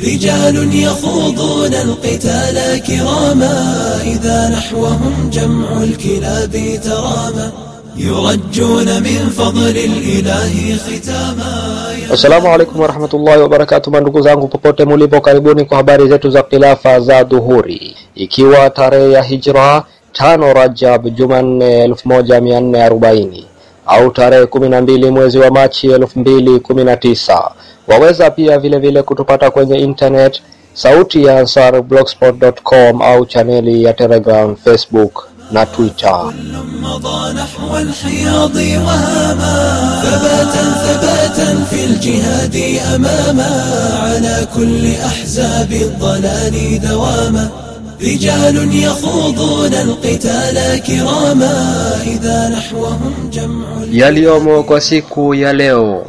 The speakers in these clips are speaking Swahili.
رجال يخوضون القتال كراما إذا نحوهم جمع الكلاب تراما يرجون من fadl ilahi khitama. Assalamu alaikum warahmatullahi wabarakatuh, ndugu zangu popote mulipo, karibuni kwa habari zetu za Khilafa za Dhuhuri, ikiwa tarehe ya Hijra tano Rajab, Jumanne 1440 au tarehe kumi na mbili mwezi wa Machi elfu mbili kumi na tisa. Waweza pia vile vile kutupata kwenye internet sauti ya Ansar blogspot.com au chaneli ya Telegram, Facebook na Twitter. مضى نحو الحياض وهاما ثباتا ثباتا في الجهاد أماما على كل أحزاب الضلال دواما رجال يخوضون القتال كراما إذا نحوهم جمع Yaliyomo kwa siku ya leo: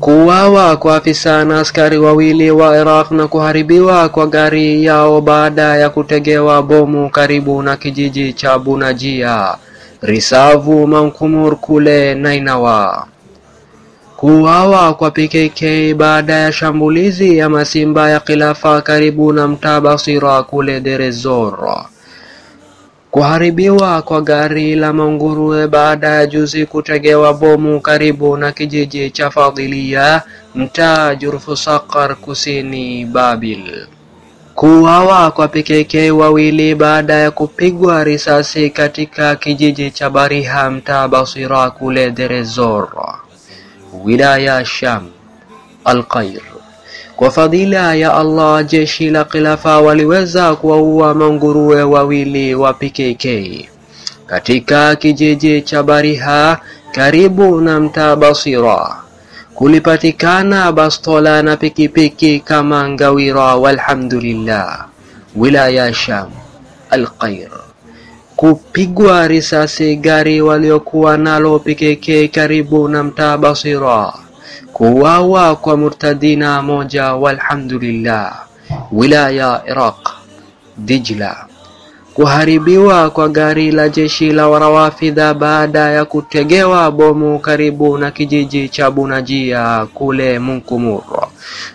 kuuawa kwa afisa na askari wawili wa Iraq na kuharibiwa kwa gari yao baada ya kutegewa bomu karibu na kijiji cha Bunajia, Risavu, Mankumur kule Nainawa. Kuuawa kwa PKK baada ya shambulizi ya masimba ya khilafa karibu na mtaa Basira kule Derezor. Kuharibiwa kwa gari la manguruwe baada ya juzi kutegewa bomu karibu na kijiji cha Fadhilia, mtaa Jurfusakar kusini Babil. Kuuawa kwa PKK wawili baada ya kupigwa risasi katika kijiji cha Bariha, mtaa Basira kule Derezor, wilaya Sham. Al-Qair. Kwa fadhila ya Allah, jeshi la khilafa waliweza kuwaua manguruwe wawili wa PKK katika kijiji cha Bariha karibu na mtaa Basira. Kulipatikana bastola na pikipiki kama ngawira, walhamdulillah. Wilaya Sham, Al-Qair. Kupigwa risasi gari waliokuwa nalo pikeke karibu na mtaa Basira kuwawa kwa murtadina moja walhamdulillah. Wilaya Iraq, Dijla. Kuharibiwa kwa gari la jeshi la Warawafidha baada ya kutegewa bomu karibu na kijiji cha Bunajia kule Munkumur.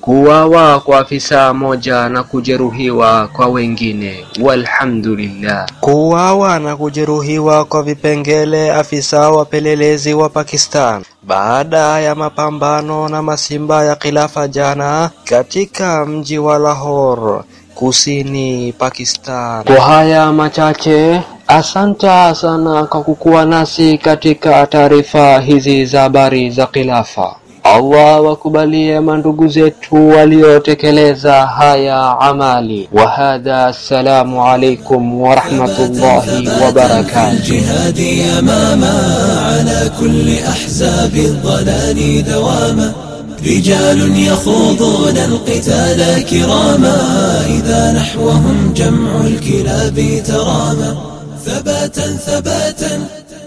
Kuuawa kwa afisa moja na kujeruhiwa kwa wengine walhamdulillah. Kuuawa na kujeruhiwa kwa vipengele afisa wapelelezi wa Pakistan baada ya mapambano na masimba ya khilafa jana katika mji wa Lahore kusini Pakistan. Kwa haya machache, asanta sana kwa kukuwa nasi katika taarifa hizi za habari za khilafa. Allah wakubalie mandugu zetu waliotekeleza haya amali. Wa hadha, assalamu alaikum wa rahmatullahi wa barakatuh. الجهاد أماما على كل أحزاب الضلال دواما رجال يخوضون القتال كراما إذا نحوهم جمع الكلاب تراما ثباتا ثباتا